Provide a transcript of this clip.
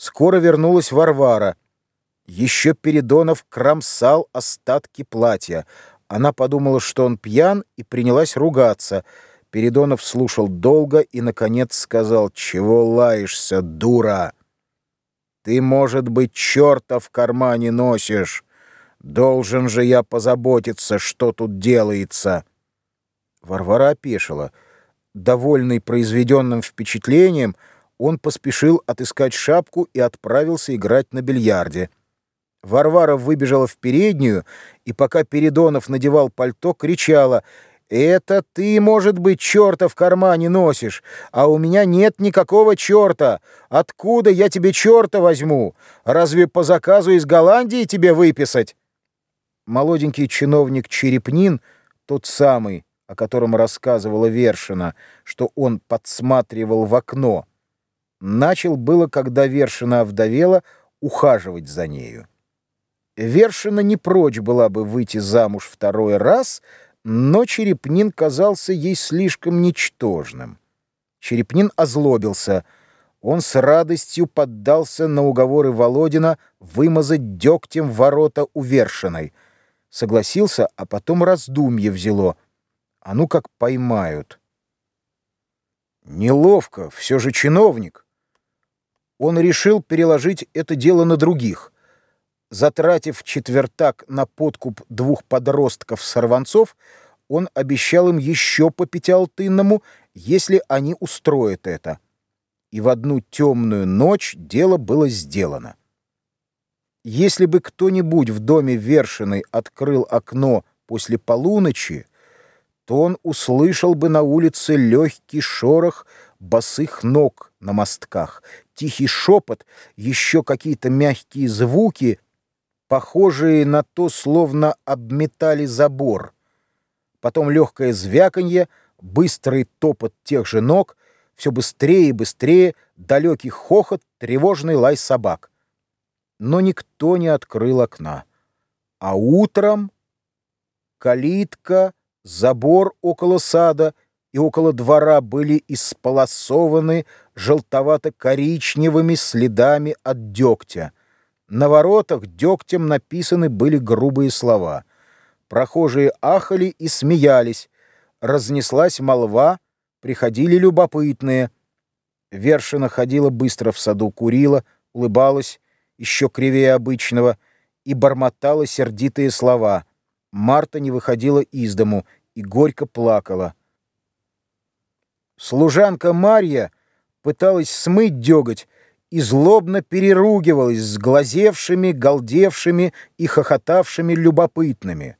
Скоро вернулась Варвара. Еще Передонов кромсал остатки платья. Она подумала, что он пьян, и принялась ругаться. Передонов слушал долго и, наконец, сказал, «Чего лаешься, дура? Ты, может быть, черта в кармане носишь. Должен же я позаботиться, что тут делается». Варвара опешила. Довольный произведенным впечатлением, он поспешил отыскать шапку и отправился играть на бильярде. Варвара выбежала в переднюю, и пока Передонов надевал пальто, кричала «Это ты, может быть, черта в кармане носишь, а у меня нет никакого черта. Откуда я тебе черта возьму? Разве по заказу из Голландии тебе выписать?» Молоденький чиновник Черепнин, тот самый, о котором рассказывала Вершина, что он подсматривал в окно, начал было, когда Вершина овдовела, ухаживать за нею. Вершина не прочь была бы выйти замуж второй раз, но Черепнин казался ей слишком ничтожным. Черепнин озлобился. Он с радостью поддался на уговоры Володина вымазать дегтем ворота у Вершиной. Согласился, а потом раздумье взяло. А ну как поймают. Неловко, все же чиновник он решил переложить это дело на других. Затратив четвертак на подкуп двух подростков-сорванцов, он обещал им еще по пятиалтынному, если они устроят это. И в одну темную ночь дело было сделано. Если бы кто-нибудь в доме Вершиной открыл окно после полуночи, то он услышал бы на улице легкий шорох босых ног на мостках, тихий шепот, еще какие-то мягкие звуки, похожие на то, словно обметали забор. Потом легкое звяканье, быстрый топот тех же ног, все быстрее и быстрее, далекий хохот, тревожный лай собак. Но никто не открыл окна. А утром калитка, забор около сада — и около двора были исполосованы желтовато-коричневыми следами от дегтя. На воротах дегтем написаны были грубые слова. Прохожие ахали и смеялись. Разнеслась молва, приходили любопытные. Вершина ходила быстро в саду, курила, улыбалась, еще кривее обычного, и бормотала сердитые слова. Марта не выходила из дому и горько плакала. Служанка Марья пыталась смыть деготь и злобно переругивалась с глазевшими, галдевшими и хохотавшими любопытными.